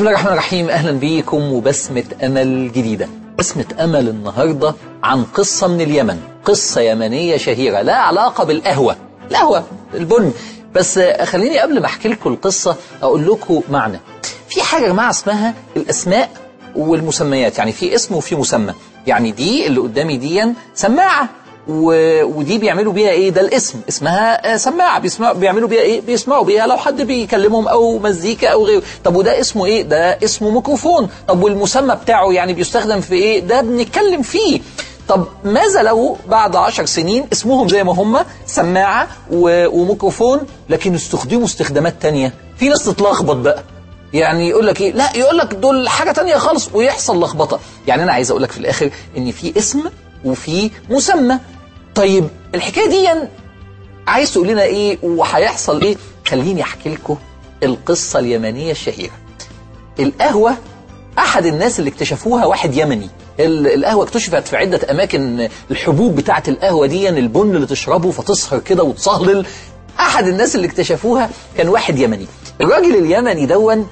بسم الله الرحمن الرحيم. أهلا بيكم وبسمة أمل جديدة. بسمة أمل النهاردة عن قصة من اليمن. قصة يمنية شهيرة لا علاقة بالقهوة. القهوة البن. بس خليني قبل ما أحكي لكم القصة أقول لكم معنى. في حاجة يا جماعة اسمها الأسماء والمسميات. يعني في اسم وفي مسمى. يعني دي اللي قدامي دي سماعة. و... ودي بيعملوا بيها إيه؟ ده الاسم. اسمها سماعة. بيسمع بيعملوا بيها إيه؟ بيسمعوا بيها. لو حد بيكلمهم أو مزيكا أو غيره. طب وده اسمه إيه؟ ده اسمه ميكروفون. طب والمسمى بتاعه يعني بيستخدم في إيه؟ ده بنتكلم فيه. طب ماذا لو بعد عشر سنين اسمهم زي ما هم سماعة و... وميكروفون لكن استخدموا استخدامات تانية؟ في ناس تتلخبط بقى. يعني يقول لك إيه؟ لا يقول لك دول حاجة تانية خالص ويحصل لخبطة. يعني أنا عايز أقول لك في الآخر إن في اسم وفي مسمى. طيب الحكاية دي عايز تقول لنا إيه؟ وهيحصل إيه؟ خليني أحكي لكم القصة اليمنية الشهيرة. القهوة أحد الناس اللي اكتشفوها واحد يمني. القهوة اكتشفت في عدة أماكن الحبوب بتاعة القهوة دي البن اللي تشربه فتسهر كده وتصهلل. أحد الناس اللي اكتشفوها كان واحد يمني. الراجل اليمني دون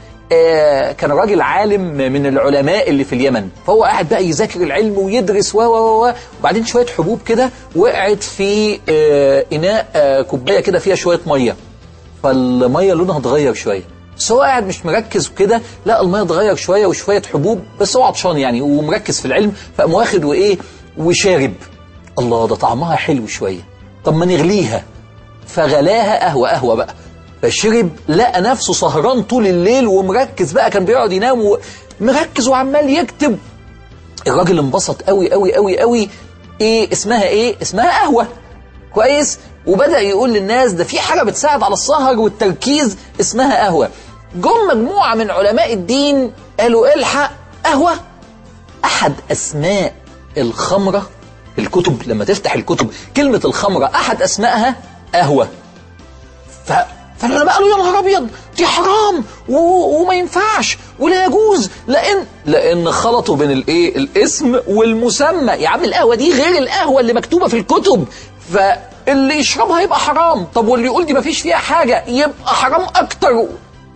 كان راجل عالم من العلماء اللي في اليمن. فهو قاعد بقى يذاكر العلم ويدرس و و وبعدين شوية حبوب كده وقعت في آه إناء آه كوباية كده فيها شوية مية. فالمية لونها اتغير شوية. بس هو قاعد مش مركز وكده لا المية اتغير شوية وشوية حبوب بس هو عطشان يعني ومركز في العلم. فقام واخد وإيه؟ وشارب. الله ده طعمها حلو شوية. طب ما نغليها. فغلاها قهوة قهوة بقى. فشرب لقى نفسه سهران طول الليل ومركز بقى كان بيقعد ينام ومركز وعمال يكتب. الراجل انبسط قوي قوي قوي قوي. إيه اسمها إيه؟ اسمها قهوة. كويس؟ وبدأ يقول للناس ده في حاجة بتساعد على السهر والتركيز اسمها قهوة. جم مجموعة من علماء الدين قالوا إلحق قهوة. أحد أسماء الخمرة الكتب لما تفتح الكتب كلمة الخمرة أحد أسمائها قهوة. ف فالعلماء قالوا يا نهار أبيض! دي حرام. وما ينفعش! ولا يجوز! لأن لأن خلطوا بين الإيه؟ الاسم والمسمى. يا عم القهوة دي غير القهوة اللي مكتوبة في الكتب. فاللي يشربها يبقى حرام. طب واللي يقول دي ما فيش فيها حاجة يبقى حرام أكتر.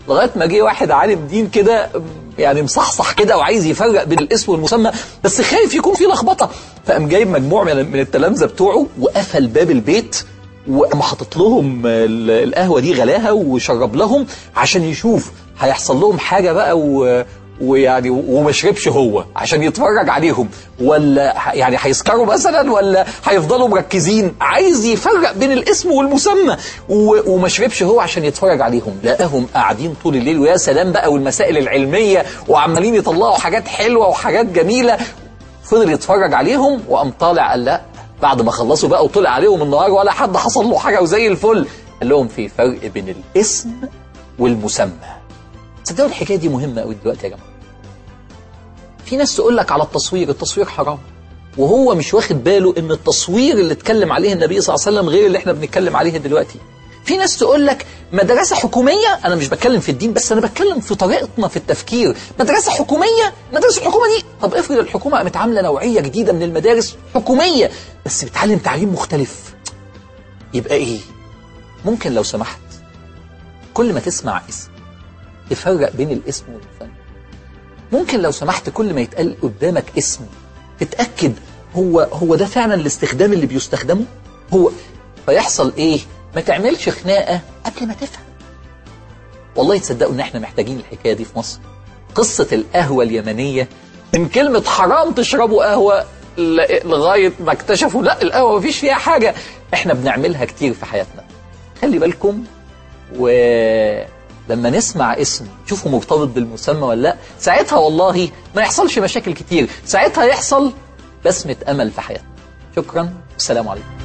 لغاية ما جه واحد عالم دين كده يعني مصحصح كده وعايز يفرق بين الاسم والمسمى بس خايف يكون في لخبطة. فقام جايب مجموعة من التلامذة بتوعه وقفل باب البيت. وقام حاطط لهم القهوة دي غلاها وشرب لهم عشان يشوف هيحصل لهم حاجة بقى و... ويعني وما شربش هو عشان يتفرج عليهم. ولا يعني هيسكروا مثلا ولا هيفضلوا مركزين؟ عايز يفرق بين الاسم والمسمى. وما شربش هو عشان يتفرج عليهم. لقاهم قاعدين طول الليل ويا سلام بقى والمسائل العلمية وعمالين يطلعوا حاجات حلوة وحاجات جميلة. فضل يتفرج عليهم وقام طالع قال لا بعد ما خلصوا بقى وطلع عليهم النهار ولا حد حصل له حاجة وزي الفل قال لهم في فرق بين الاسم والمسمى. تصدقوا الحكاية دي مهمة قوي دلوقتي يا جماعة. في ناس تقول لك على التصوير التصوير حرام. وهو مش واخد باله إن التصوير اللي اتكلم عليه النبي صلى الله عليه وسلم غير اللي إحنا بنتكلم عليه دلوقتي. في ناس تقول لك مدرسة حكومية أنا مش بتكلم في الدين بس أنا بتكلم في طريقتنا في التفكير. مدرسة حكومية مدرسة الحكومة دي طب افرض الحكومة قامت عاملة نوعية جديدة من المدارس حكومية بس بتعلم تعليم مختلف. يبقى إيه؟ ممكن لو سمحت كل ما تسمع اسم تفرق بين الاسم والمسمى ممكن لو سمحت كل ما يتقال قدامك اسم تتأكد هو هو ده فعلا الاستخدام اللي بيستخدمه؟ هو فيحصل إيه؟ ما تعملش خناقة قبل ما تفهم. والله تصدقوا إن إحنا محتاجين الحكاية دي في مصر. قصة القهوة اليمنية من كلمة حرام تشربوا قهوة لغاية ما اكتشفوا لا القهوة مفيش فيها حاجة. إحنا بنعملها كتير في حياتنا. خلي بالكم ولما نسمع اسم شوفوا مرتبط بالمسمى ولا لأ ساعتها والله ما يحصلش مشاكل كتير. ساعتها يحصل بسمة أمل في حياتنا. شكرا والسلام عليكم.